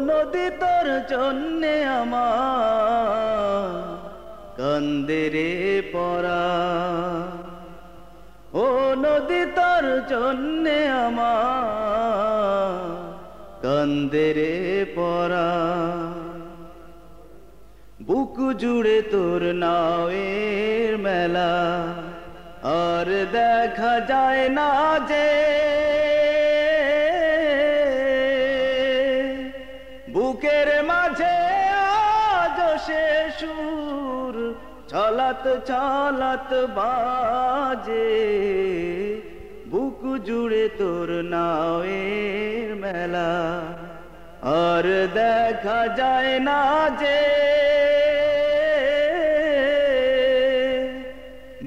নদী তোর জন্যে আমার কান্দে পরা ও নদী তোর জন্যে আমার কান্দে পরা বুক জুড়ে তোর নাওয়ের মেলা, আর দেখা যায় না যে মাঝে আজ সুর চলাত চলাত বাজে। বুক জুড়ে তোর নাওয়ের মেলা, আর দেখা যায় না যে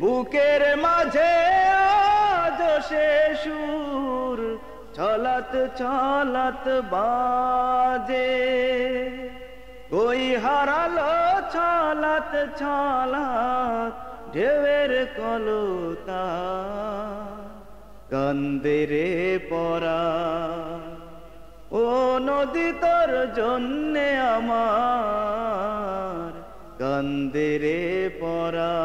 বুকের মাঝে আজ সুর চলাত চলাত বাজে। কই হারালো ছলাত ছলাত, ঢেউয়ের কলতা, কান্দে রে পরা। ও নদী তোর জন্যে আমার, কান্দে রে পরা।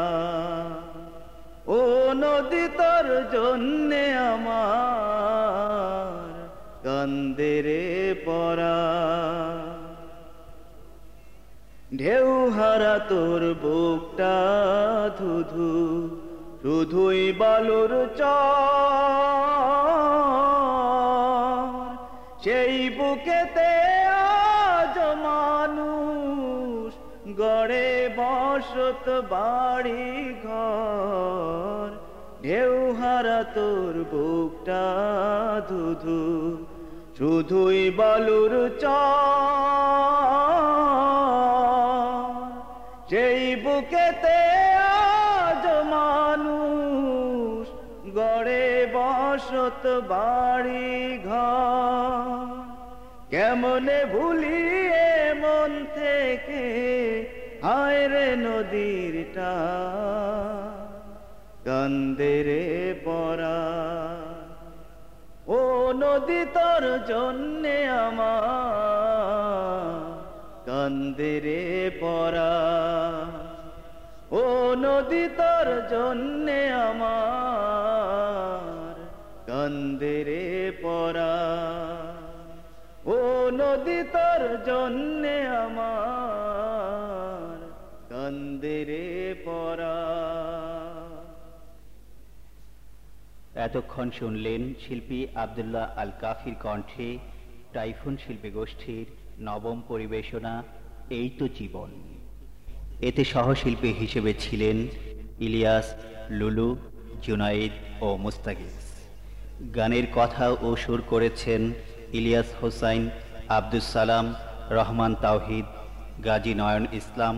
ও নদী তোর জন্যে আমার, কান্দে রে পরা। ঢেউ হারা তোর বুকটা ধুধু শুধুই বালুর চ সেই বুকেতে আজ মানুষ গড়ে বসত বাড়ি ঘর। ঢেউ হারা তোর বুকটা ধুধু শুধুই বালুর চ বুকেতে আজ মানুষ গড়ে বসত বাড়ি ঘর। কেমনে ভুলিয়ে মন থেকে হায় রে নদীরটা কান্দে রে পরা ও নদী তোর জন্যে আমার। কান্দে নদী তোর জন্যে আমার কান্দে রে পরা ও নদী তোর জন্যে আমার কান্দে রে পরা এতক্ষণ শুনলেন শিল্পী আবদুল্লাহ আল কাফির কণ্ঠে টাইফুন শিল্পী গোষ্ঠীর নবম পরিবেশনা, এই তো জীবন। এতে সহশিল্পী হিসেবে ছিলেন ইলিয়াস, লুলু, জুনাইদ ও মুস্তাকিজ গানের কথা ও সুর করেছেন ইলিয়াস হোসাইন, আব্দুস সালাম, রহমান তাওহিদ, গাজী নয়ন ইসলাম,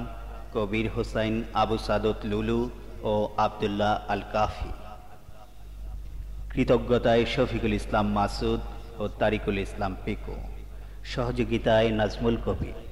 কবির হোসাইন, আবু সাদত লুলু ও আবদুল্লাহ আল কাফি কৃতজ্ঞতায় শফিকুল ইসলাম মাসুদ ও তারিকুল ইসলাম পিকু। সহযোগিতায় নাজমুল কবির।